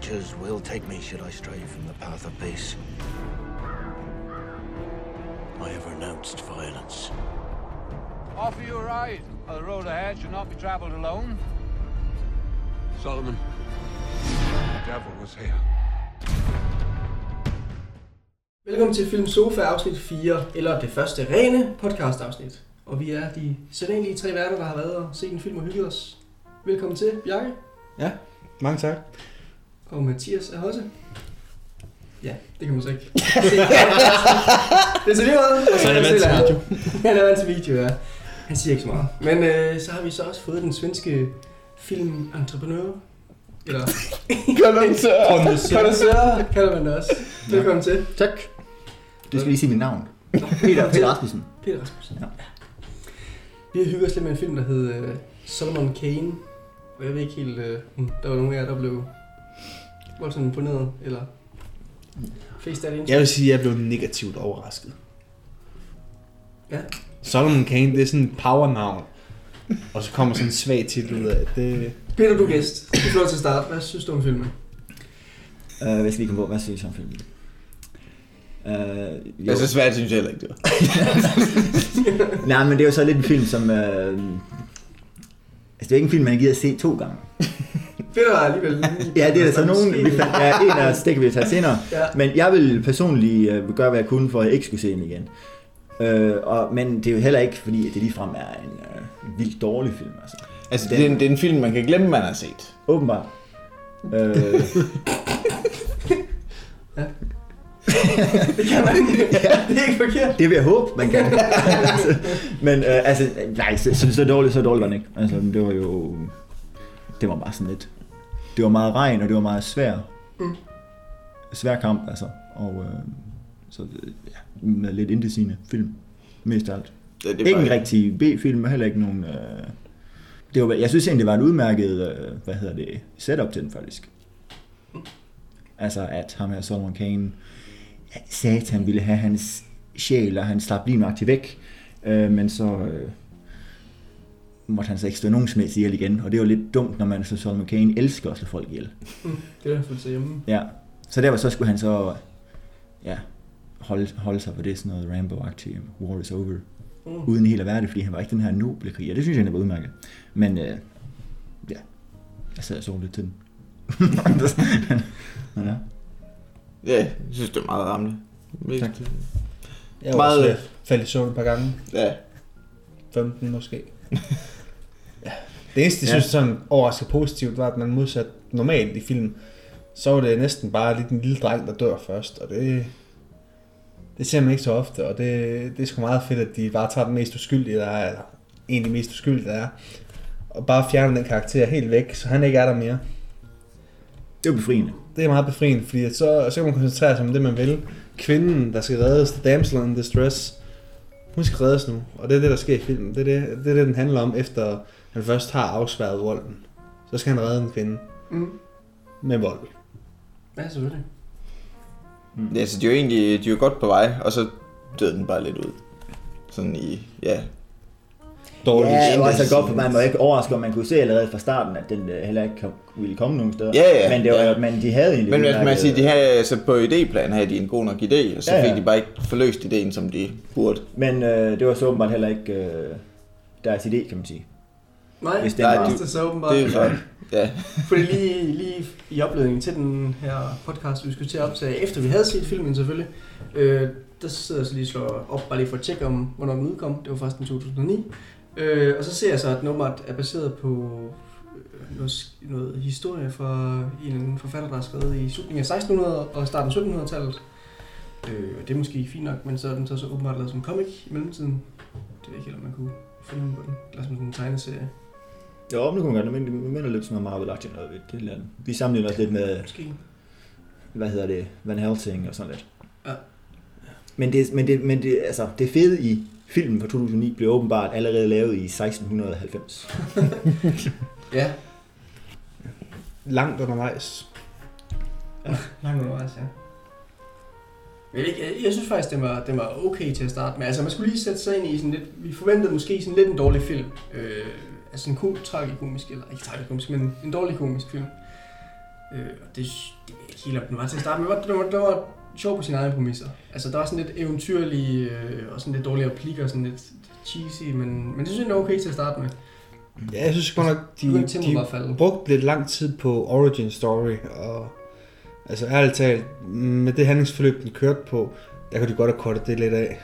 creatures will take me should I stray from the path of peace. I have renounced violence. Offer you a ride. The road ahead should not be traveled alone. Solomon, the devil was here. Velkommen til Film Sofa afsnit 4, eller det første rene podcast afsnit. Og vi er de sædvanlige tre værter, der har været og set en film og hygget os. Velkommen til, Bjarke. Ja, mange tak. Og Mathias er også. Ja, det kan man så ikke. det er så lige meget. Så er det vant til video. Han er vant til video, ja. Han siger ikke så meget. Men øh, så har vi så også fået den svenske filmentreprenør. Eller kondensør, kalder man det også. Velkommen til. Tak. Du skal lige sige mit navn. Peter, Peter Rasmussen. Peter Rasmussen. Ja. Vi har hygget os lidt med en film, der hed uh, Solomon Kane. Og jeg ved ikke helt, uh, der var nogle af jer, der blev voldsomt imponeret, eller face that Jeg vil sige, at jeg blev negativt overrasket. Ja. Solomon Kane, det er sådan et power-navn. Og så kommer sådan en svag titel ud af det. Peter, du er gæst. Du får til at starte. Hvad synes du om filmen? Uh, skal vi komme på? Hvad synes du om filmen? Uh, jo. Altså svært synes jeg heller ikke, det var. Nej, men det er jo så lidt en film, som... Uh, altså, det er ikke en film, man gider at se to gange. Peter er alligevel... Ja, det er der så nogen, vi fandt, ja, en af os, det kan vi tage senere. Ja. Men jeg vil personligt uh, gøre, hvad jeg kunne, for at jeg ikke skulle se den igen. Uh, og, men det er jo heller ikke, fordi det ligefrem er en uh, vildt dårlig film. Altså. Altså, det er, en, det er en film, man kan glemme, man har set. Åbenbart. Uh, Det kan man ikke. Det er ikke forkert. Det vil jeg håbe, man kan. altså, men øh, altså, nej, så, så, så dårligt, så dårligt var den ikke. Altså, det var jo... Det var bare sådan lidt... Det var meget regn, og det var meget svær. Mm. Svær kamp, altså. Og øh, så ja, med lidt indesigende film. Mest af alt. Det, Det ikke en rigtig B-film, og heller ikke nogen... Øh, det var, jeg synes egentlig, det var en udmærket, øh, hvad hedder det, setup til den faktisk. Altså, at ham her Solomon Kane sagde, at han ville have hans sjæl, og han slap lige nøjagtigt væk. Øh, men så øh, måtte han så ikke stå nogen som helst ihjel igen. Og det var lidt dumt, når man så Solomon Kane elsker at slå folk ihjel. Mm, det er fuldt hjemme. Ja. Så derfor så skulle han så ja, holde, holde sig på det sådan noget Rambo-agtigt, war is over, Mm. uden helt at være det, fordi han var ikke den her noble kriger. Det synes jeg, han var udmærket. Men øh, ja, jeg sad og så lidt til den. Men ja. Ja, jeg synes, det er meget rammende. Mest- Tak. Jeg var Meget- også faldet i søvn et par gange. Ja, 15 måske. Det eneste, jeg Ja. synes sådan overraskede positivt, var, at man modsat normalt i film, så var det næsten bare lidt en lille dreng, der dør først, og det, det ser man ikke så ofte, og det, det er sgu meget fedt, at de bare tager den mest uskyldige, der er, eller en af de mest uskyldige, der er, og bare fjerner den karakter helt væk, så han ikke er der mere. Det var befriende. Det er meget befriende, fordi så, så kan man koncentrere sig om det, man vil. Kvinden, der skal reddes, the damsel in distress, hun skal reddes nu, og det er det, der sker i filmen. Det er det, det, er det den handler om, efter han først har afsværet volden. Så skal han redde en kvinde Mm. med vold. Ja, selvfølgelig. ja så de er jo egentlig de er jo godt på vej, og så døde den bare lidt ud. Sådan i, ja. Dårligt. Ja, det var altså godt, for man var ikke overrasket, om man kunne se allerede fra starten, at den øh, heller ikke ville komme nogen steder. Ja, ja, men, det var, ja. men de havde egentlig... Men hvis man siger, de havde, altså på idéplan havde de en god nok idé, og så Ja, ja. fik de bare ikke forløst ideen, som de burde. Men øh, det var så åbenbart heller ikke øh, deres idé, kan man sige. Nej, Hvis det den er var- det så åbenbart. Det er jo ja. Fordi lige, lige i opledningen til den her podcast, vi skulle til at optage, efter vi havde set filmen selvfølgelig, øh, der sidder jeg så lige og slår op, bare lige for at tjekke om, hvornår den udkom. Det var faktisk i 2009. Øh, og så ser jeg så, at nummeret er baseret på øh, noget, noget historie fra en eller anden forfatter, der har skrevet i slutningen af 1600- og starten af 1700-tallet. Øh, det er måske fint nok, men så er den så, så åbenbart lavet som comic i mellemtiden. Det ved jeg ikke helt, om man kunne finde på den. Eller som en tegneserie. Jo, nu kunne man godt, men det minder lidt sådan noget Marvel-agtigt noget ved det eller andet. Vi sammenligner os lidt med, Måske. hvad hedder det, Van Helsing og sådan lidt. Ja. Men det, men det, men det, altså, det fede i filmen fra 2009 blev åbenbart allerede lavet i 1690. Ja, Langt undervejs. langt undervejs, ja. Jeg, ved ikke, jeg, jeg synes faktisk, det var, det var okay til at starte med. Altså, man skulle lige sætte sig ind i sådan lidt... Vi forventede måske sådan lidt en dårlig film. Øh, altså en ko, tragikomisk, eller ikke tragikomisk, men en dårlig komisk film. Øh, og det, det er ikke helt, om den var til at starte med. Det var, det var, sjov på sine egne præmisser. Altså, der var sådan lidt eventyrlige, øh, og sådan lidt dårlige replikker, sådan lidt cheesy, men, men det synes jeg, var okay til at starte med. Ja, jeg synes godt nok, de, de brugte lidt lang tid på origin story, og altså ærligt talt, med det handlingsforløb, den kørte på, der kunne de godt have kortet det lidt af.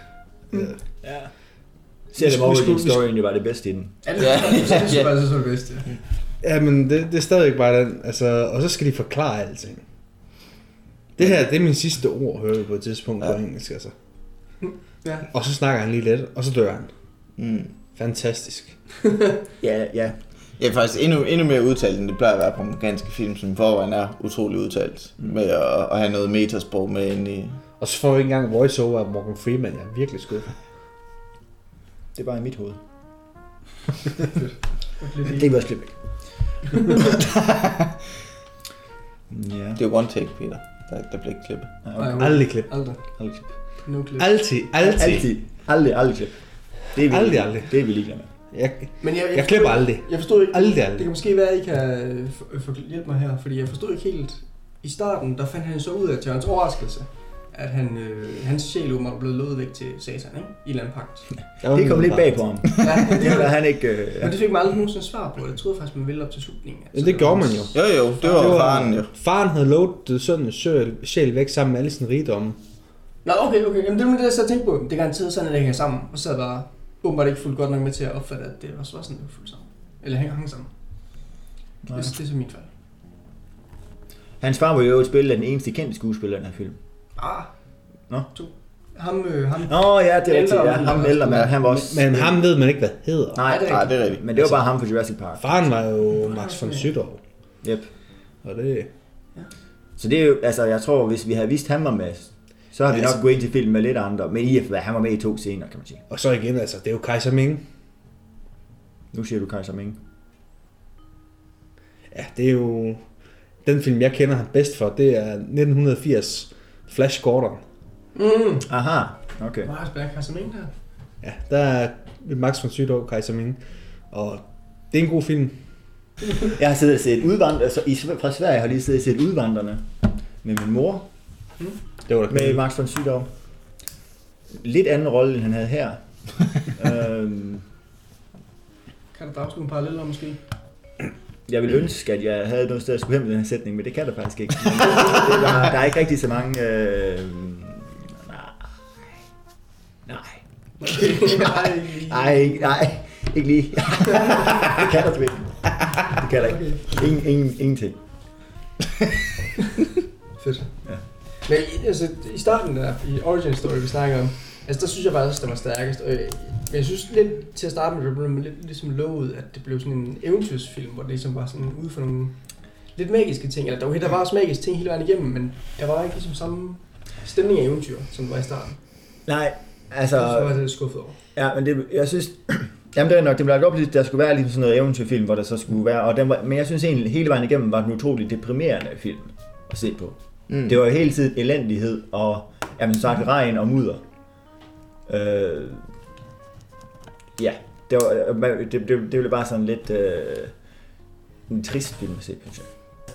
Mm. Øh, Ja. Selvom skulle- vi Origin Story egentlig var det bedste i den. Ja, det, Ja, ja, det, ja, synes ja. jeg er det bedste. Ja, men det, det er stadigvæk bare den, altså, og så skal de forklare alting. Det her, det er min sidste ord, hører vi på et tidspunkt ja. Ja. på engelsk, altså. Ja. Og så snakker han lige lidt, og så dør han. Mm. Fantastisk. Ja, ja. Jeg er faktisk endnu, endnu mere udtalt, end det plejer at være på amerikanske film, som forvejen er utrolig udtalt. Mm. Med at, at have noget metasprog med ind i... Og så får vi ikke engang voiceover af Morgan Freeman, jeg er virkelig skuffet. Det er bare i mit hoved. Det var slet væk. ja. Det er one take, Peter. Der, der bliver ikke klippet. ja okay. Aldrig klip. Aldrig. Aldrig klip. No clip. Altid, altid. Altid. Aldrig, aldrig klip. Det er vi, Aldrig, aldrig. Det er vi ligeglade med. Jeg, Men jeg, jeg, jeg klipper aldrig. Jeg forstod ikke, Aldrig, det aldrig. kan måske være, at I kan øh, f- få hjælpe mig her, fordi jeg forstod ikke helt, i starten, der fandt han så ud af til hans overraskelse, at han, øh, hans sjæl åbenbart var blevet lovet væk til satan, ikke? I eller anden pagt. Det kom lidt bag på ham. Ja, Det var han ikke... Øh, ja. Men det fik man aldrig nogensinde svar på, det troede jeg faktisk, man ville op til slutningen. Ja, det gjorde man jo. Jo, jo, det var, det var faren jo. Faren havde lovet sådan en sjæl, sjæl væk sammen med alle sine rigdomme. Nå, okay, okay. Jamen, det var det, jeg så tænkte på. Det er garanteret sådan, at det hænger sammen. Og så er der åbenbart ikke fuldt godt nok med til at opfatte, at det også var sådan, det var fuldt sammen. Eller hænger hang sammen. Nej. Det, det er så mit fald. Hans far var jo et spil af den eneste kendte skuespiller i den her film. Ah. Nå. To. Ham, øh, ham. Nå ja, det er rigtigt. Ja, ham ældre mand, han var også... Men ham ved man ikke, hvad hedder. Nej, det er Nej, det er rigtigt. men det var bare ham fra Jurassic Park. Faren var jo Max von Sydow. Yep. Og det... Så det er jo, altså jeg tror, hvis vi havde vidst, han var med, så har vi Ja, nok altså- gået ind til film med lidt andre. Men i at han var med i to scener, kan man sige. Og så igen, altså, det er jo Kaiser Ming. Nu siger du Kaiser Ming. Ja, det er jo... Den film, jeg kender ham bedst for, det er 1980 Flash Gordon. Mm. Aha, okay. Har jeg spillet Casamine der? Ja, der er Max von Sydow, Kaiser Ming. Og det er en god film. Jeg har siddet og set udvandrerne, altså i, fra Sverige har jeg lige siddet og set udvandrerne med min mor, Det var da med Max von Sydow. Lidt anden rolle, end han havde her. øhm, Kan der drages nogle paralleller måske? Jeg ville ønske, at jeg havde noget sted at skulle hen med den her sætning, men det kan der faktisk ikke. Men det, var, der er ikke rigtig så mange... Øh, nej. Nej. Nej. Nej, ikke- lige. det kan der sgu ikke. Det kan der ikke. Ingen, ingen, ingenting. Fedt. Ja. Men altså, i starten der, i Origin Story, vi snakker om, altså der synes jeg faktisk, den var stærkest. Og jeg, men jeg synes lidt til at starte med, det blev lidt ligesom lovet, at det blev sådan en eventyrsfilm, hvor det ligesom var sådan ude for nogle lidt magiske ting. Eller der, okay, der var også magiske ting hele vejen igennem, men der var ikke ligesom samme stemning af eventyr, som der var i starten. Nej, Så altså... var jeg lidt skuffet over. Ja, men det, jeg synes... Jamen det er nok, det blev lagt op at der skulle være ligesom sådan noget eventyrfilm, hvor der så skulle være... Og den var, men jeg synes egentlig, hele vejen igennem var den utrolig deprimerende film at se på. Mm. Det var hele tiden elendighed og, jamen sagt, regn og mudder. Øh, ja, det, var, det, det, det blev bare sådan lidt øh, en trist film at se synes jeg.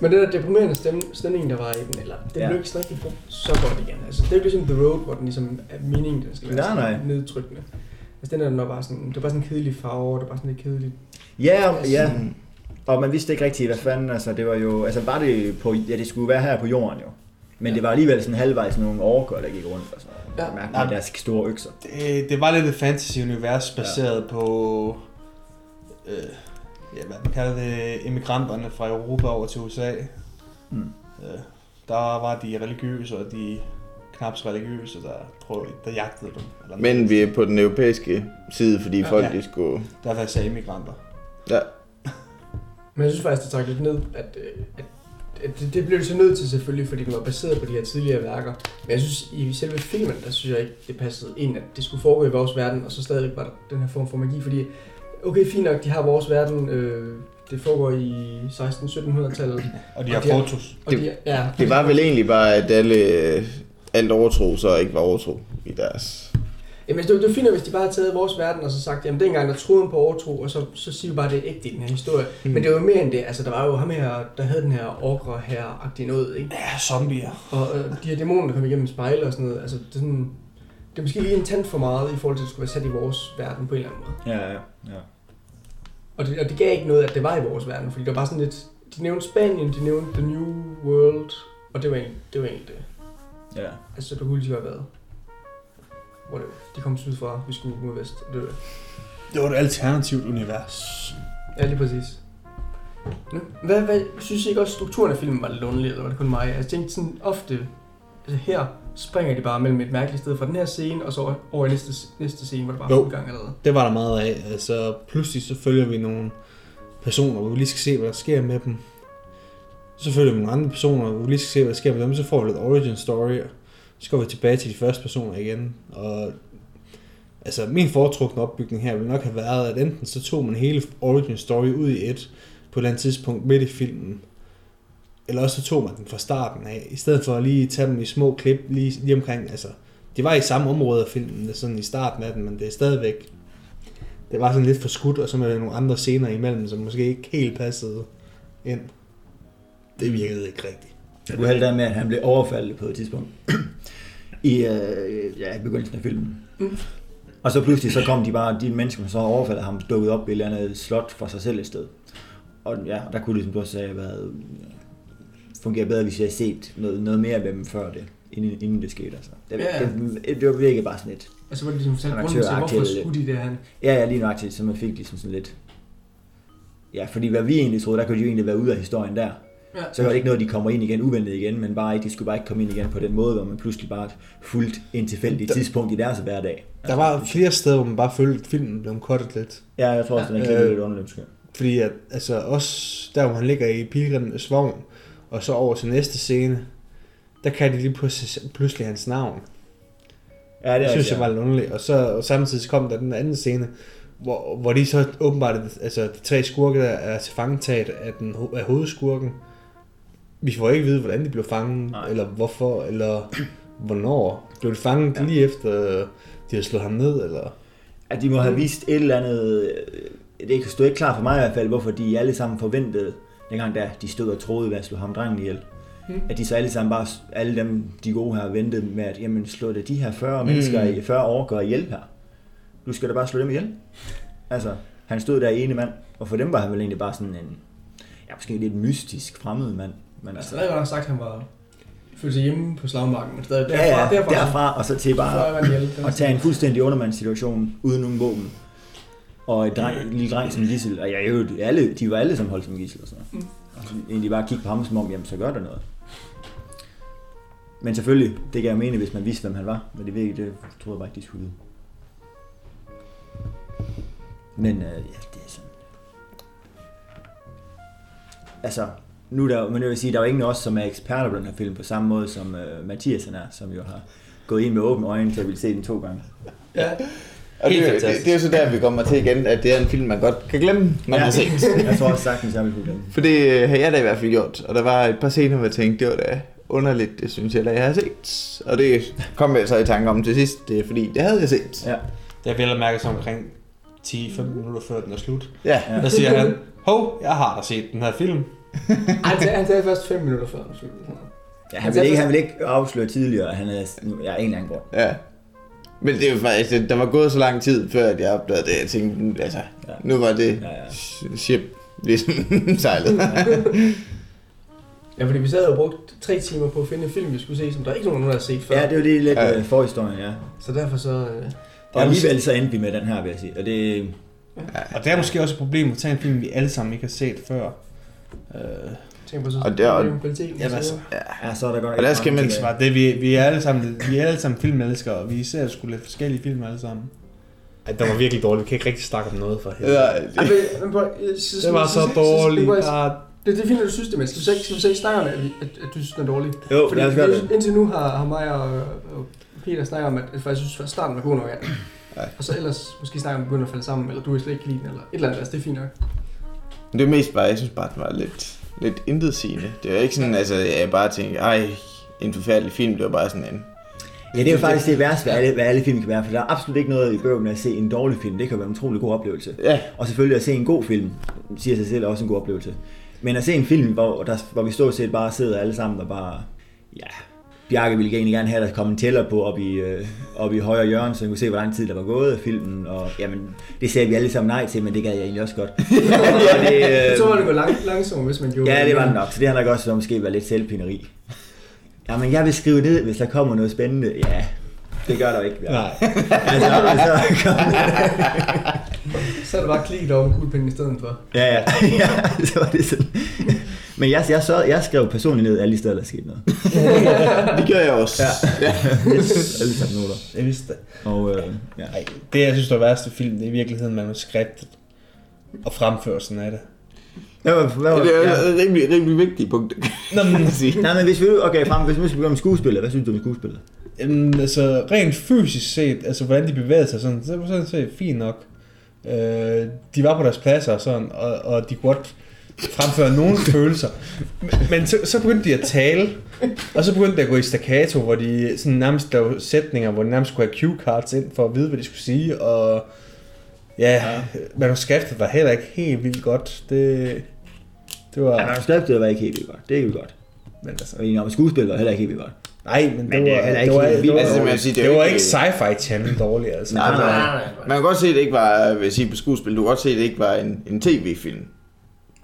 Men den der deprimerende stem, stemning, der var i den, eller den Ja. ja. blev ikke brugt så godt igen. Altså, det er jo ligesom The Road, hvor den ligesom er meningen, den skal være Nej, nej. nedtrykkende. Altså den er nok bare sådan, det var bare sådan en kedelig farve, det var bare sådan lidt kedeligt. Ja, ja, Mm. og man vidste ikke rigtigt, hvad fanden, altså det var jo, altså var det på, ja det skulle være her på jorden jo. Men det var alligevel sådan halvvejs nogle orker, der gik rundt og sådan. Ja. Mærkeligt med deres store økser. Det, det var lidt et fantasy-univers baseret ja. på... Øh, ja, hvad man kalder det, immigranterne fra Europa over til USA. Mm. Øh, der var de religiøse og de knap så religiøse, der, prøvede, der jagtede dem. Eller Men vi er på den europæiske side, fordi Ja. folk Ja. de skulle... Der var sagde immigranter. Ja, Men jeg synes faktisk, det trak lidt ned, at, øh, at, at det, det blev det så nødt til selvfølgelig, fordi den var baseret på de her tidligere værker. Men jeg synes, i selve filmen, der synes jeg ikke, det passede ind, at det skulle foregå i vores verden, og så stadig var der den her form for magi, fordi okay, fint nok, de har vores verden, øh, det foregår i 16-1700-tallet, Og de Og har de har- fotos. og Det- de, ja, det var vel egentlig bare, at alle, alt overtro så ikke var overtro i deres... Jamen, det, det er fint, hvis de bare havde taget vores verden og så sagt, jamen dengang der troede på overtro, og så, så siger vi bare, at det er ægte i den her historie. Mm. Men det var jo mere end det. Altså, der var jo ham her, der havde den her orkre her agtige noget, ikke? Ja, zombier. Og øh, de her dæmoner, der kom igennem spejle og sådan noget, altså, det er, sådan, det er måske lige en tand for meget i forhold til, at det skulle være sat i vores verden på en eller anden måde. Ja, ja, ja. Og det, og det gav ikke noget, at det var i vores verden, fordi det var bare sådan lidt... De nævnte Spanien, de nævnte The New World, og det var egentlig det. Var egentlig det. ja. Altså, det kunne lige have været. Whatever. De kom sydfra, vi skulle mod vest. Det var det. Det var et alternativt univers. Ja, lige præcis. Nå, Hvad, hvad, synes I ikke også, strukturen af filmen var lidt underlig, eller var det kun mig? Jeg tænkte sådan ofte, altså her springer de bare mellem et mærkeligt sted fra den her scene, og så over i næste, næste scene, hvor det bare er Jo. fuld gang allerede. Det var der meget af. Altså, pludselig så følger vi nogle personer, hvor vi lige skal se, hvad der sker med dem. Så følger vi nogle andre personer, hvor vi lige skal se, hvad der sker med dem. Så får vi lidt origin story, så går vi tilbage til de første personer igen. Og altså, min foretrukne opbygning her ville nok have været, at enten så tog man hele origin story ud i et, på et eller andet tidspunkt midt i filmen, eller også så tog man den fra starten af, i stedet for at lige tage dem i små klip lige, lige omkring, altså, det var i samme område af filmen, det sådan i starten af den, men det er stadigvæk det var sådan lidt for skudt, og så med nogle andre scener imellem, som måske ikke helt passede ind. Det virkede ikke rigtigt. Det det der med, at han blev overfaldet på et tidspunkt. I, øh, ja, begyndelsen af filmen. Mm. Og så pludselig så kom de bare, de mennesker, som så overfaldet ham, dukket op i et eller andet slot for sig selv et sted. Og ja, der kunne det, som du også sagde, været, fungere bedre, hvis jeg havde set noget, noget mere af dem før det, inden, inden det skete. Altså. Det, Ja, det, det, var virkelig bare sådan lidt, Og så var det ligesom er grunden til, hvorfor skulle de det han. ja, ja, lige nøjagtigt, så man fik ligesom sådan lidt, ja, fordi hvad vi egentlig troede, der kunne de jo egentlig være ude af historien der. Ja. Så var det ikke noget, de kommer ind igen uventet igen, men bare ikke, de skulle bare ikke komme ind igen på den måde, hvor man pludselig bare fuldt en tilfældig tidspunkt i deres hverdag. Der var flere steder, hvor man bare følte, at filmen blev cuttet lidt. Ja, jeg tror også, den er Ja. klippet Øh, lidt underligt. Fordi at, altså også der, hvor han ligger i pilgrimens vogn, og så over til næste scene, der kan de lige pludselig, pludselig hans navn. Ja, det Det synes altså, jeg var lidt underligt. Og, så, og samtidig kom der den anden scene, hvor, hvor de så åbenbart, altså de tre skurke, der er til fangetaget af, den, af hovedskurken. Vi får ikke vide, hvordan de blev fanget, Nej. eller hvorfor, eller hvornår. Blev de fanget Ja. lige efter, de havde slået ham ned, eller... at de må have vist et eller andet... øh, Det stod ikke klart for mig i hvert fald, hvorfor de alle sammen forventede, dengang da de stod og troede ved at slå ham drengen ihjel. Mm. At de så alle sammen bare, alle dem, de gode her, ventede med, at jamen, slå det de her 40 mennesker i 40 år, gør ihjel her. Du skal da bare slå dem ihjel. Altså, han stod der ene mand, og for dem var han vel egentlig bare sådan en, ja, måske lidt mystisk fremmed mand. Men Altså, altså, der er jo nok sagt, at han var følte sig hjemme på slagmarken, men stadig ja, ja, derfra, derfra og så til bare Derfra og tage en fuldstændig undermandssituation uden nogen våben. Og et, dreng, en lille dreng som gissel, og jeg, jo, alle, de var alle som holdt som gissel og sådan noget. Og så egentlig bare kigge på ham som om, jamen så gør der noget. Men selvfølgelig, det kan jeg mene, hvis man vidste, hvem han var. Men det, ikke, det tror jeg bare ikke, de skulle vide. Men øh, ja, det er sådan... Altså, nu er der, men jeg vil sige, der er jo ingen af os, som er eksperter på den her film, på samme måde som øh, Mathias er, som jo har gået ind med åbne øjne til at ville se den to gange. Ja, Og det, det, det, er jo så der, vi kommer til igen, at det er en film, man godt kan glemme, man ja. har set. jeg tror også sagtens, jeg vil kunne glemme. For det har jeg da i hvert fald gjort. Og der var et par scener, hvor jeg tænkte, det var da underligt, det synes jeg da, jeg har set. Og det kom jeg så i tanke om til sidst, det er fordi, det havde jeg set. Ja, Det er vel at mærke sig omkring 10-15 minutter før den er slut. Ja. Ja. Der siger han, hov, jeg har da set den her film. han sagde, han sagde først 5 minutter før. sluttede. ja han, vil ikke, han vil ikke afsløre tidligere, at han er nu, ja, en eller anden grund. ja. Men det er jo faktisk, det- der var gået så lang tid, før at jeg opdagede det. Jeg tænkte, altså, Ja. nu var det Ja, ja. ship ligesom sejlet. Ja, fordi vi sad og brugt tre timer på at finde en film, vi skulle se, som der ikke nogen, der har set før. Ja, det er jo lige lidt Ja. ja. forhistorien, ja. Så derfor så... Øh, Og alligevel så endte vi med den her, vil jeg sige. Og det, Og det er måske også et problem at tage en film, vi alle sammen ikke har set før. Øh, tænker på så... Og det er-. Jamen, altså, ja, så er der godt Og der skal man- det er det, vi, vi er alle sammen, vi er alle sammen filmelskere, og vi ser sgu lidt forskellige film alle sammen. Ej, det var virkelig dårligt. Vi kan ikke rigtig snakke om noget for helvede. ja, Ja, det, var så dårligt. Det, det er fint, at du synes det, men skal vi så ikke, skal ikke snakke om, at, at, at du synes, den er dårlig? Jo, Fordi lad os gøre det. indtil nu har, har mig og, og Peter snakket om, at, at faktisk synes, at starten var god nok. Ja. Ja. Og så ellers måske snakke om, at begynder at falde sammen, eller du slet ikke kan lide den, eller et eller andet. Altså, det er fint nok. Det er mest bare, jeg synes bare, den var lidt, lidt intetsigende. Det er ikke sådan, altså, jeg bare tænkte, ej, en forfærdelig film. Det var bare sådan en, Ja, det er jo faktisk det værste, hvad alle, hvad alle film kan være, for der er absolut ikke noget i bøgen med at se en dårlig film. Det kan være en utrolig god oplevelse. Ja. Og selvfølgelig at se en god film, siger sig selv, er også en god oplevelse. Men at se en film, hvor, der, hvor vi stort set bare sidder alle sammen og bare, ja, Bjarke ville egentlig gerne have, at der kom en tæller på op i, øh, op i højre hjørne, så vi kunne se, hvor lang tid der var gået af filmen. Og jamen, det sagde vi alle sammen nej til, men det gad jeg egentlig også godt. og det, Jeg øh, tror, det går lang, langsomt, hvis man gjorde Ja, det var det nok. Så det har nok også så måske været lidt selvpineri. Jamen, jeg vil skrive ned, hvis der kommer noget spændende. Ja, det gør der ikke. Ja. Nej. Altså, altså, kom. Så er det bare klikket over med kuglepinden i stedet for. ja, ja, ja, så var det sådan. Men jeg, jeg, så, jeg skrev personligt ned alle de steder, der skete noget. Det gør jeg også. Ja. alle sammen noter. Jeg vidste det. Og øh, ja. Ej, det jeg synes, der er værste film, det er i virkeligheden manuskriptet og fremførelsen af det. Hvad var, hvad var, Det er ja. rimelig, rimelig vigtigt punkt. Nå, men, Nej, men hvis vi, okay, frem, hvis vi skal begynde med skuespillet, hvad synes du om skuespillet? Jamen, altså, rent fysisk set, altså hvordan de bevægede sig sådan, så var sådan set fint nok. Øh, de var på deres pladser og sådan, og, og de kunne godt fremføre nogle følelser. Men, så, så begyndte de at tale, og så begyndte det at gå i staccato, hvor de sådan nærmest lavede sætninger, hvor de nærmest skulle have cue cards ind for at vide, hvad de skulle sige, og ja, manuskriptet var heller ikke helt vildt godt. Det, det var... Ja, manuskriptet var ikke helt vildt godt. Det er ikke godt. men altså, Og enig om, spillet var heller ikke helt vildt godt. nej, men, Men det det er var, det ikke var, helt det var, Altså, det man var, det er det jo var ikke- ikke sci-fi channel dårligt, altså. Nej, nej. nej, nej. Man kan godt se, at det ikke var, vil jeg sige på skuespil, du kan godt se, at det ikke var en, en tv-film.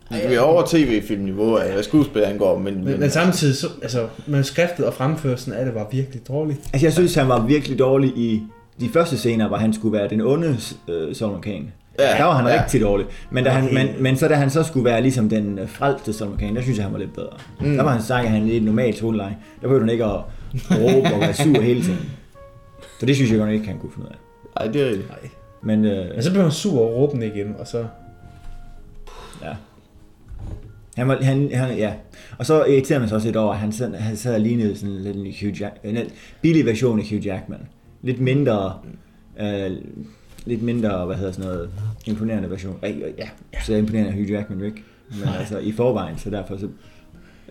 Vi er over tv-filmniveau, af, hvad skuespil angår, men, Men, men samtidig, så, altså, manuskriptet og fremførelsen af det var virkelig dårligt. Altså, jeg synes, han var virkelig dårlig i de første scener, hvor han skulle være den onde øh, Solomon Kane. Ja, der var han ja. rigtig dårlig. Men, da han, men, men så da han så skulle være ligesom den øh, frelste Solomon Kane, der synes jeg, han var lidt bedre. Mm. Der var han sagt, at han lidt normalt toneleje. Der behøvede han ikke at råbe og være sur hele tiden. Så det synes jeg godt ikke, han kunne finde ud af. Nej, det er rigtigt. Nej. Men øh, Men så blev han sur og råbende igen, og så... ja. Han var, han, han, ja. Og så irriterer man sig også lidt over, at han sad, han sad og lignede sådan lidt en Hugh Jack, en billig version af Hugh Jackman. Lidt mindre, øh, lidt mindre, hvad hedder sådan noget, imponerende version. Øh, ja, så imponerende Hugh Jackman ikke. Men altså i forvejen, så derfor så...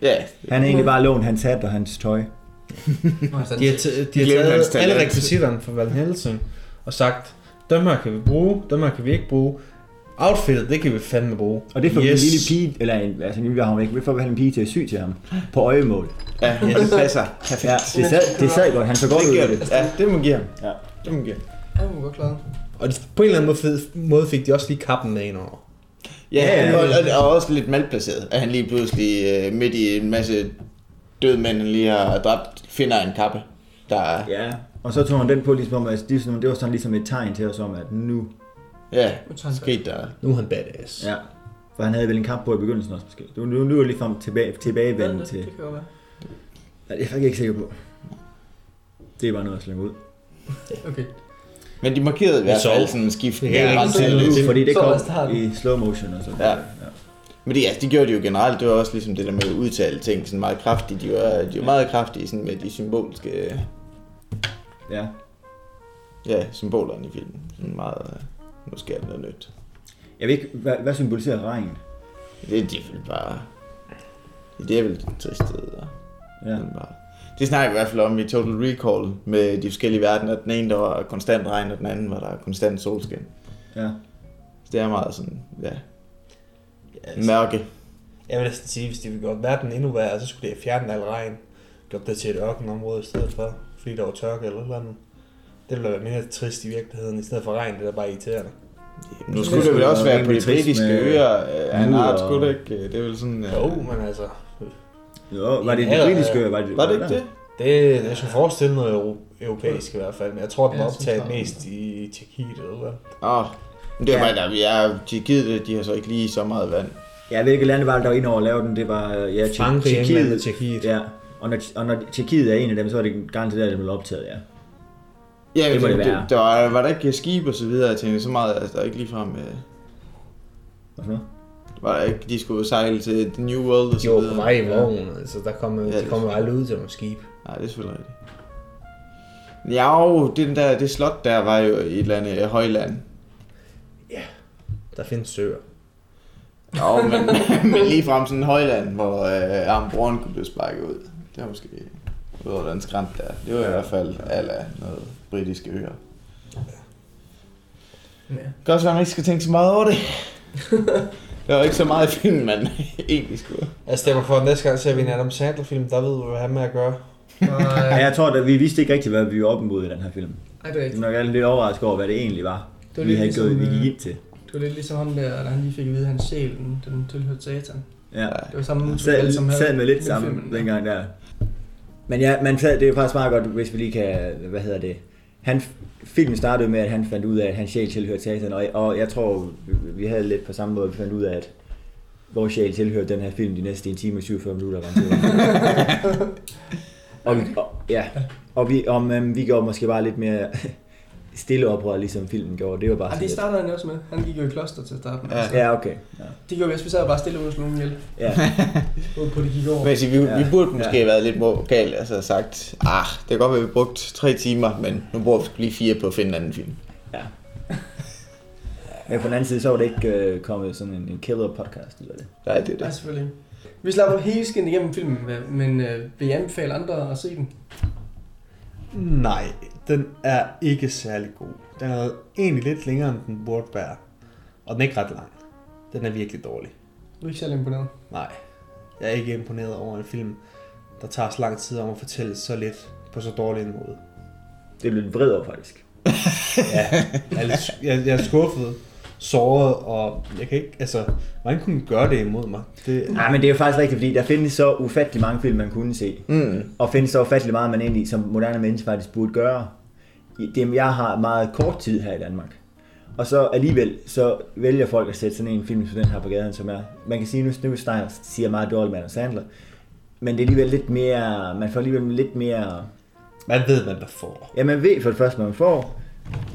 Ja, Han er egentlig bare lånt hans hat og hans tøj. De har, t- de har taget alle rekvisitterne fra Van Helsing og sagt, dem her kan vi bruge, dem her kan vi ikke bruge. Outfittet, det kan vi fandme bruge. Og det får yes. Yes. en lille pige, eller en, altså nu har hun ikke, det får vi en pige til at sy til ham på øjemål. ja, det passer. Ja, det sad, det sad godt, han så godt Det ud af det. det. Ja, det må man give ham. Ja. Det må man give ham. Ja, man godt klare. Og de, på en eller anden måde, måde fik de også lige kappen med ind over. Ja, Ja, ja, og, ja. og, og også lidt malplaceret, at han lige pludselig øh, midt i en masse døde mænd, lige har dræbt, finder en kappe, der er, Ja, og så tog han den på ligesom det, det var sådan ligesom et tegn til os om, at nu... ja, sket der. Nu er han badass. Ja. For han havde vel en kamp på i begyndelsen også måske. Nu, nu, nu er lige frem tilbage, tilbagevenden det, til... det kan jo være. Ja, det er jeg faktisk ikke sikker på. Det er bare noget at slænge ud. Okay. Men de markerede i hvert fald sådan en skift. Det jeg ret noget. Fordi det Så kom i slow motion og sådan Ja. ja. Men det, altså, de gjorde det jo generelt, det var også ligesom det der med at udtale ting sådan meget kraftigt. De var, de var meget kraftige sådan med de symbolske ja. ja, symbolerne i filmen. Sådan meget, øh, nu sker der noget nyt. Jeg ved ikke, hvad, hvad symboliserer regn? Det, det er vel bare... Det er vel tristhed. Og, Ja. ja. bare. Det snakker vi i hvert fald om i Total Recall med de forskellige verdener. Den ene, der var konstant regn, og den anden var der konstant solskin. ja. Så det er meget sådan, ja, Ja, altså, mørke. jeg vil næsten sige, hvis de ville gøre verden endnu værre, så skulle de have fjernet al regn. Gjort det til et ørkenområde i stedet for, fordi der var tørke eller noget andet. Det ville være mere trist i virkeligheden, i stedet for regn, det er da bare irriterende. Nu skulle det vel også være på de britiske øer. Han mudder har og- skulle det ikke. Det er vel sådan... øh, Jo, men altså, Jo, var det det britiske ø? Var det, Var det ikke det? det, jeg skulle forestille noget euro, europæisk i hvert fald, men jeg tror, den var optaget mest i Tjekkiet eller hvad. Åh, men det er Ja. bare der, vi er Tjekkiet, de har så ikke lige så meget vand. Ja, hvilke lande var det, der var inde over at lave den? Det var øh, ja, Frankrig, England og Tjekkiet. Ja, og når, og når Tjekkiet er en af dem, så er det garanteret, at det blev optaget, ja. Ja, Det må det det, være. der var, var der ikke skib og så videre, jeg tænkte så meget, altså der er ikke ligefrem, øh, Hvad var der ikke, de skulle sejle til The New World og så videre. på vej i vognen, altså der kom, Ja, de kom jo aldrig ud til nogle skib. Nej, det er selvfølgelig rigtigt. Ja, jo, den der, det slot der var jo i et eller andet øh, højland. Der findes søer. Jo, men, men lige frem sådan en højland, hvor øh, armbroren kunne blive sparket ud. Det var måske, Udover den skræmt der. Det var i hvert fald ala noget britiske øer. Ja. Godt, så man ikke skal tænke så meget over det. Der var ikke så meget i filmen, man egentlig skulle. Jeg stemmer for, at næste gang ser vi en Adam Sandler-film, der ved, hvad vi har med at gøre. Ja, Nej, jeg tror, at vi vidste ikke rigtigt, hvad vi var op imod i den her film. Ej, det er Vi er rigtigt. nok alle lidt overrasket over, hvad det egentlig var. Det var vi, havde ligesom, gået, vi gik ind til. Det var lidt ligesom ham der, da han lige fik at vide, at hans sjæl, den, den tilhørte satan. Ja. Det var samme Han sad, sammen sad med lidt sammen filmen. dengang der. Men ja, man sad, det er faktisk meget godt, hvis vi lige kan, hvad hedder det, han, filmen startede med, at han fandt ud af, at hans sjæl tilhørte satan, og, og jeg tror, vi havde lidt på samme måde, vi fandt ud af, at vores sjæl tilhørte den her film de næste 1 time og 47 minutter. og, og, ja, og vi, om, øhm, vi gjorde måske bare lidt mere stille oprør, ligesom filmen gjorde. Det var bare sådan det startede han også med. Han gik jo i kloster til at starte med. Ja. Ja, okay. Ja. Det gjorde vi, vi sad bare stille uden nogen ihjel. ja. Både på det gik over. Men vi, Ja. vi burde måske Ja. have været lidt galt, altså sagt, ah, det kan godt være, at vi brugte tre timer, men nu bruger vi lige fire på at finde en anden film. ja. Men på den anden side, så var det ikke øh, kommet sådan en, en killer podcast ud af det. Nej, det er Nej, det. selvfølgelig ikke. Vi slapper hele skin igennem filmen, men øh, vil I anbefale andre at se den? Nej, den er ikke særlig god. Den er egentlig lidt længere, end den burde være. Og den er ikke ret lang. Den er virkelig dårlig. Du er ikke særlig imponeret. Nej, jeg er ikke imponeret over en film, der tager så lang tid om at fortælle så lidt på så dårlig en måde. Det blev lidt vred over, faktisk. Ja, jeg er, lidt, jeg, jeg er skuffet, såret, og jeg kan ikke, altså, hvordan kunne den gøre det imod mig? Det, Nej, men det er jo faktisk rigtigt, fordi der findes så ufattelig mange film, man kunne se. Mm. Og findes så ufattelig meget, man egentlig som moderne menneske faktisk burde gøre. Det, jeg har meget kort tid her i Danmark. Og så alligevel, så vælger folk at sætte sådan en film som den her på gaden, som er, man kan sige, nu, nu Steiner siger meget dårligt med Adam Sandler, men det er alligevel lidt mere, man får alligevel lidt mere, hvad ved man, der får? ja, man ved for det første, hvad man får.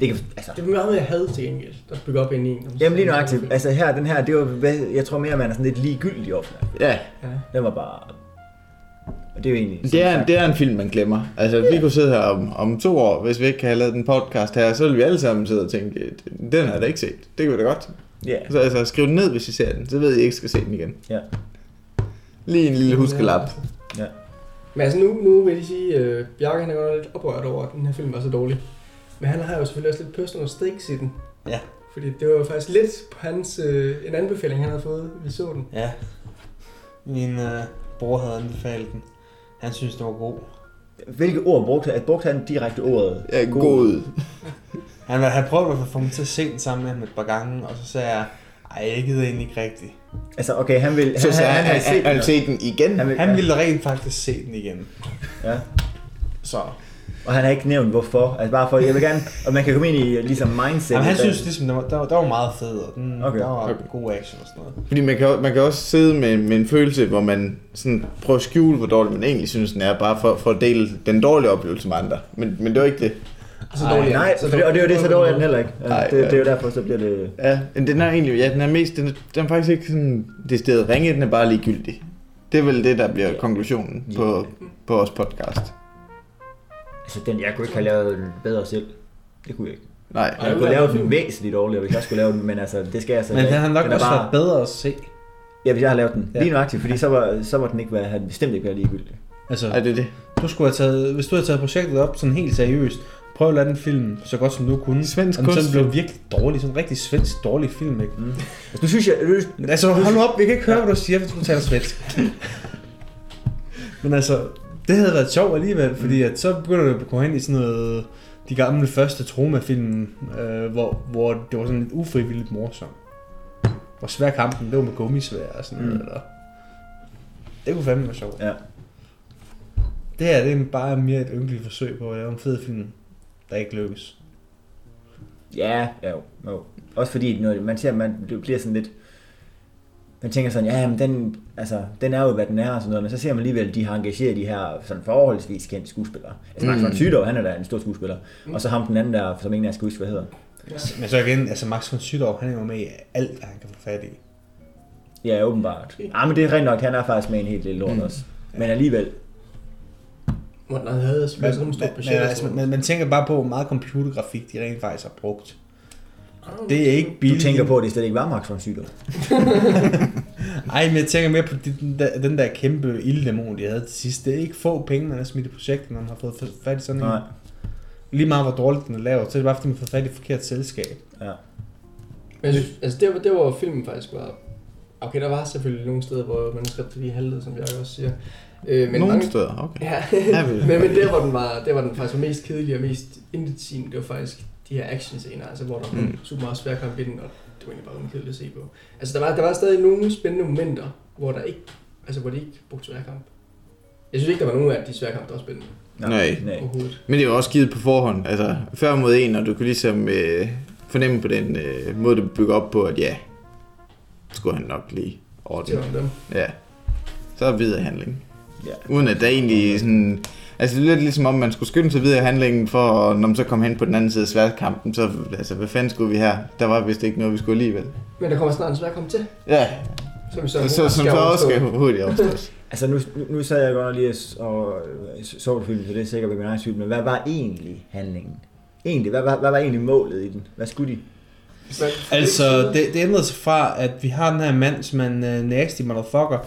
Det kan, altså, Det er meget mere had til gengæld, der bygger op ind i en. jamen lige nøjagtigt, altså her, den her, det var, jeg tror mere, man er sådan lidt ligegyldig den. Ja, Ja. Den var bare, og det er jo egentlig, det er, det er en film, man glemmer. Altså, vi kunne sidde her om, om to år, hvis vi ikke havde lavet den podcast her, så ville vi alle sammen sidde og tænke, den har jeg da ikke set. Det kunne vi da godt. ja, Så altså, skriv den ned, hvis I ser den, så ved I ikke skal se den igen. ja, Lige en lille huskelap. ja. Men altså nu, nu vil jeg sige, at øh, Bjarke han er godt lidt oprørt over, at den her film var så dårlig. Men han har jo selvfølgelig også lidt personal stakes i den. Ja. Fordi det var jo faktisk lidt på hans, øh, en anbefaling, han havde fået, vi så den. Ja, min øh, bror havde anbefalet den. Han synes, den var god. Hvilke ord brugte han? Brugte han direkte ordet? Ja, god. Han, han prøvede at få mig til at se den sammen med ham et par gange, og så sagde jeg, ej, jeg gider egentlig ikke rigtigt. Altså, okay, han vil... Så han, sagde han, han, han, han, havde han set se den igen. Han vil, Han ville rent faktisk se den igen. Ja, Så. Og han har ikke nævnt hvorfor. Altså bare for, jeg vil gerne... Og man kan komme ind i ligesom mindset. Jamen, han synes ligesom, den var, der, var, der var meget fed, og den, Okay. der var Okay. god action og sådan noget. Fordi man kan, man kan også sidde med, med en følelse, hvor man sådan prøver at skjule, hvor dårlig man egentlig synes, den er, bare for, for at dele den dårlige oplevelse med andre. Men, men det var ikke det. Så Ej, dårlig er Nej, så det, og det er jo det, så dårligt er den heller ikke. Altså, Nej, det, ja. det, er jo derfor, så bliver det... Ja, men den er egentlig, ja, den er mest, den er, den er faktisk ikke sådan, det sted ringe, den er bare ligegyldig. Det er vel det, der bliver konklusionen på, på vores podcast. Altså, den, jeg kunne ikke have lavet den bedre selv. Det kunne jeg ikke. Nej, Jeg kunne lave den væsentligt dårligere, hvis jeg skulle lave den, men altså, det skal jeg så Men ikke. den har nok den er også bare, været bedre at se. Ja, hvis jeg har lavet den. Ja. Lige nøjagtigt, fordi så var, så var den ikke være, havde den bestemt ikke været ligegyldig. Altså, Ej, det er det. du skulle have taget, hvis du havde taget projektet op sådan helt seriøst, prøv at lade den film så godt som du kunne. Svensk og den blev virkelig dårlig, sådan en rigtig svensk dårlig film, ikke? Mm. Altså, nu synes jeg... Men altså, hold nu op, vi kan ikke høre, hvad du siger, hvis du taler svensk. Men altså, det havde været sjovt alligevel, fordi at så begynder det at gå hen i sådan noget, de gamle første Troma-film, øh, hvor, hvor det var sådan lidt ufrivilligt morsomt. Hvor svær kampen, det var med gummisvær og sådan noget. Mm. Eller. Det kunne fandme være sjovt. ja. Det her, det er bare mere et ynkeligt forsøg på at lave en fed film, der ikke lykkes. Ja, ja, jo, jo. Også fordi, når man ser, man det bliver sådan lidt... Man tænker sådan, ja, men den, altså, den er jo, hvad den er og sådan noget, men så ser man alligevel, at de har engageret de her sådan forholdsvis kendte skuespillere. Altså, Max Mm. von Sydow, han er da en stor skuespiller. Og så ham den anden der, som ingen af skal huske, hvad hedder. Men så igen, altså Max von Sydow, han er jo med i alt, hvad han kan få fat i. Ja, åbenbart. Ja, men det er rent nok, han er faktisk med en helt lille lort Mm. også. Men alligevel, Hvor den havde selvfølgelig sådan Men, nogle store men, budgetter. altså, man, man tænker bare på, hvor meget computergrafik de rent faktisk har brugt. Det er ikke du billigt. tænker på, at det slet ikke var Max von Sydow. Ej, men jeg tænker mere på de- den der, den der kæmpe ilddæmon, de havde til sidst. Det er ikke få penge, man har smidt i projektet, når man har fået fat i sådan en. Nej. Lige meget hvor dårligt den er lavet, så er det bare fordi, man har fået fat i et forkert selskab. Ja. Men jeg synes, altså det var, det var filmen faktisk var... Okay, der var selvfølgelig nogle steder, hvor manuskriptet lige halvede, som jeg også siger. Øh, men Nogle mange, steder, okay. Ja, men, men der, hvor den var, der, hvor den faktisk var mest kedelig og mest intetsigende, det var faktisk de her actionscener, altså hvor der var Mm. super meget sværkamp i den, og det var egentlig bare kedeligt at se på. Altså der var, der var stadig nogle spændende momenter, hvor der ikke, altså hvor de ikke brugte sværkamp. Jeg synes ikke, der var nogen af de sværkamp, der var spændende Nej. Nej. Men det var også givet på forhånd, altså før mod en, og du kunne ligesom øh, fornemme på den øh, måde, det bygger op på, at ja, skulle han nok lige Det ordne. var dem. Ja. Så er videre handling. Ja. Uden at der egentlig sådan... Altså det er lidt ligesom om, man skulle skynde sig videre i handlingen, for når man så kom hen på den anden side af sværdkampen, så altså, hvad fanden skulle vi her? Der var vist ikke noget, vi skulle alligevel. Men der kommer snart en sværkamp til, Ja, som så, så, som så også skal hurtigt opstås. Altså nu, nu, nu sad jeg godt lige og øh, så det filmen, så det er sikkert ved min egen men hvad var egentlig handlingen? Egentlig, hvad, hvad, hvad var egentlig målet i den? Hvad skulle de? Altså, det, det ændrede sig fra, at vi har den her mand, som er en uh, nasty motherfucker,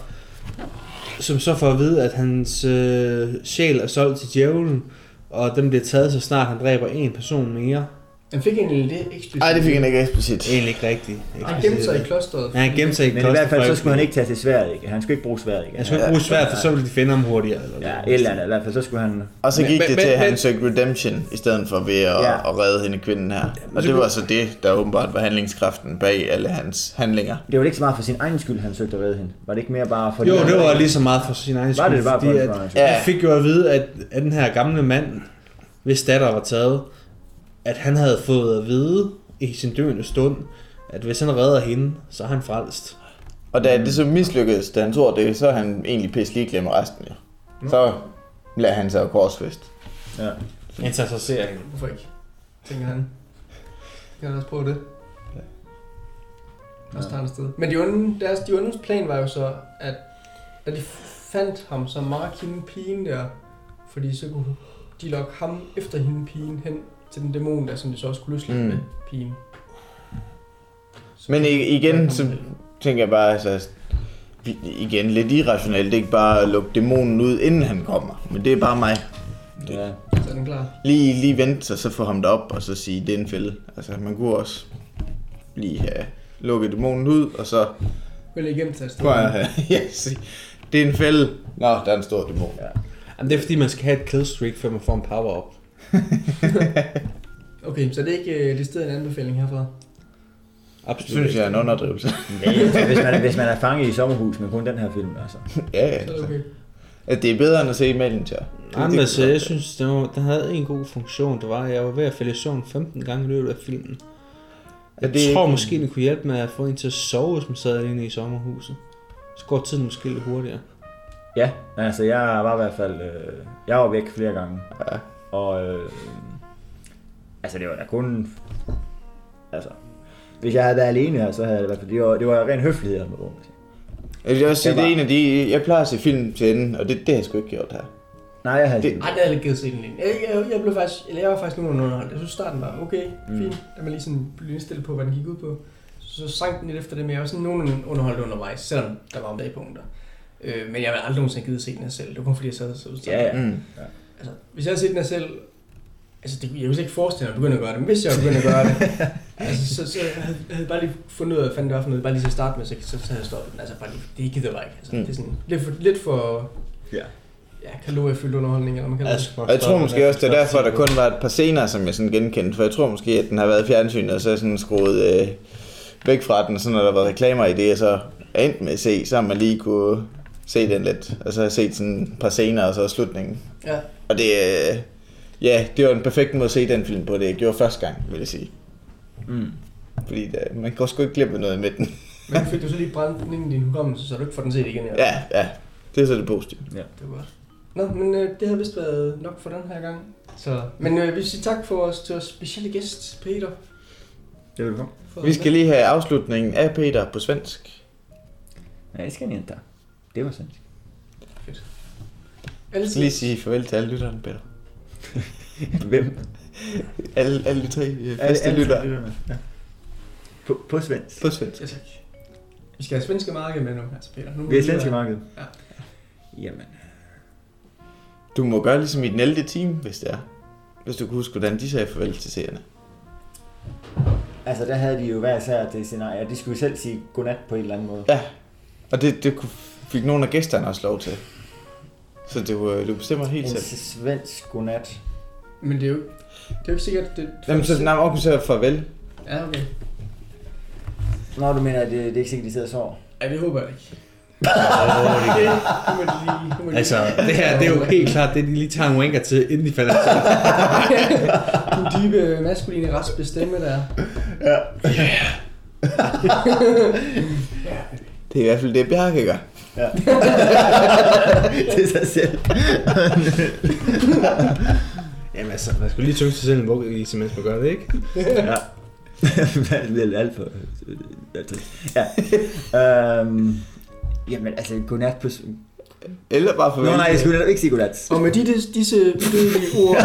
som så får at vide, at hans øh, sjæl er solgt til djævlen, og den bliver taget, så snart han dræber en person mere. Han fik egentlig det eksplicit. Nej, det fik han ikke eksplicit. Egentlig ikke rigtigt. Han gemte sig i klosteret. Ja, han gemte sig i Men i hvert fald, så skulle han ikke tage til sværet, ikke? Han skulle ikke bruge sværet, ikke? Han skulle ikke bruge svært, for så ville de finde ham hurtigere. Eller Ja, et eller andet. I hvert fald, så skulle han... Og så gik men- det til, at han men- søgte redemption, i stedet for ved at, Ja. at redde hende kvinden her. Og det var så det, der åbenbart var handlingskraften bag alle hans handlinger. Det var ikke så meget for sin egen skyld, han søgte at redde hende. Var det ikke mere bare for... Jo, det var lige så meget for sin egen Var det skyld, bare for fordi at, skyld? Ja. Jeg fik jo at vide, at, at den her gamle mand, hvis datter var taget, at han havde fået at vide i sin døende stund, at hvis han redder hende, så er han frelst. Og da det så mislykkedes, da han tror det, så er han egentlig pisse ligeglad med resten. Ja. Så lader han sig jo korsfest. Ja. Han tager sig ser hende. Hvorfor ikke? Tænker han. Kan han også prøve det? Og starte et sted. Men de onde, deres, de ondes plan var jo så, at da de fandt ham, så mark hende pigen der, fordi så kunne de lokke ham efter hende pigen hen til den dæmon der, som de så også kunne løslægge Mm. med pigen. Så Men igen, så tænker jeg bare, altså, igen, lidt irrationelt. Det er ikke bare at lukke dæmonen ud, inden han kommer. Men det er bare mig. ja. Så er den klar. Lige, lige vente sig, så få ham derop, og så sige, det er en fælde. Altså, man kunne også lige have lukket dæmonen ud, og så Vel igennem til kunne jeg ja, det er en fælde. Nå, der er en stor dæmon. Ja. Jamen, det er fordi, man skal have et killstreak, før man får en power-up. Okay, så det er ikke øh, det sted en anbefaling herfra. Det Absolut synes jeg er en underdrivelse. Nej, altså, hvis, man, er- hvis man er fanget i sommerhus med kun den her film, altså. ja, ja. Så er det Altså. okay. Det er bedre end at se Malinger. Jamen, altså, jeg synes, den, var, den havde en god funktion. Det var, at jeg var ved at falde i søvn 15 gange i løbet af filmen. Jeg det er tror ikke- måske, det kunne hjælpe med at få en til at sove, hvis man sad inde i sommerhuset. Så går tiden måske lidt hurtigere. Ja, altså jeg var i hvert fald... Øh, jeg var væk flere gange. Ja. Og... Øh, altså det var da kun... Altså... Hvis jeg havde været alene her, så havde det i hvert fald... Det var, det var ren høflighed, jeg må sige. Jeg vil også sige, Det er en af de... Jeg plejer at se film til enden, og det, det har jeg sgu ikke gjort her. Nej, jeg havde Det- det, Ej, det havde jeg lidt givet se den lige. Jeg, jeg, jeg, blev faktisk, eller jeg var faktisk nogen underholdt. Jeg synes starten var okay, Mm. fint. Da man lige sådan blev indstillet på, hvad den gik ud på. Så sank den lidt efter det, men jeg var sådan nogen underholdt undervejs, selvom der var om dagpunkter. Øh, men jeg ville aldrig nogensinde givet se den her selv. Det var kun fordi, jeg sad og så Ja, ja. Mm. Altså, hvis jeg havde set den her selv, altså det, jeg ville ikke forestille mig at begynde at gøre det, men hvis jeg begyndte at gøre det, altså, så, så jeg havde jeg havde bare lige fundet ud af, fanden det var for noget, bare lige til at starte med, så, så, så havde jeg stoppet den. Altså bare lige, det gider bare ikke. Altså, Mm. det er sådan lidt for, lidt for Ja. ja, kaloriefyldt underholdning, eller man kan Altså, Og jeg tror måske også, det er derfor, der kun var et par scener, som jeg sådan genkendte. For jeg tror måske, at den har været i fjernsynet, og så er jeg sådan skruet øh, væk fra den, og så når der været reklamer i det, og så er endt med at se, så har man lige kunne se den lidt. Og så har jeg set sådan et par scener, og så slutningen. Ja, Og det, øh, ja, det var en perfekt måde at se den film på. Det jeg gjorde første gang, vil jeg sige. Mm. Fordi der, man kan sgu ikke glemme noget med den. men fik du så lige brændt den ind i din hukommelse, så du ikke får den set igen? Ja, ja. Det er så det positive. Det var godt. Nå, men øh, det har vist været nok for den her gang. Så, men øh, vi siger tak for os til vores specielle gæst, Peter. Vil komme. For Vi skal lige have afslutningen af Peter på svensk. Nej, det skal ikke. Det var sandt. Jeg Altid. skal lige sige farvel til alle lytterne, Peter. Hvem? Alle, alle de tre øh, faste lyttere Ja. På, på svensk. på svensk. Ja, tak. Vi skal have svenske marked med nu, altså Peter. Nu Vi er svenske marked. Ja. Jamen, Du må gøre ligesom i den 11. time, hvis det er. Hvis du kan huske, hvordan de sagde farvel til seerne. altså der havde de jo hver især det scenarie. De skulle jo selv sige godnat på en eller anden måde. Ja, og det, det kunne- fik nogle af gæsterne også lov til. Så det var, du bestemmer helt En selv. svensk godnat. Men det er jo, det er jo ikke sikkert, det... Jamen, så nej, okay, så farvel. Ja, okay. Når du mener, at det, det er ikke sikkert, de sidder og sover. Ja, det håber jeg ikke. Åh, det lige... Altså, det her, det er jo helt klart det, de lige tager en wanker til, inden de falder til. Den dybe maskuline restbestemme der. Det er i hvert fald det, Bjarke gør. Ja. til sig selv. Jamen altså, man skulle lige tynge sig selv en vuggegrise, mens man gør det, ikke? ja. det er alt for... Altså, ja. Øhm, jamen, altså, godnat på... Eller bare farvel. Nå nej, jeg skulle netop ikke sige godnat. Og med de, disse udødelige ord,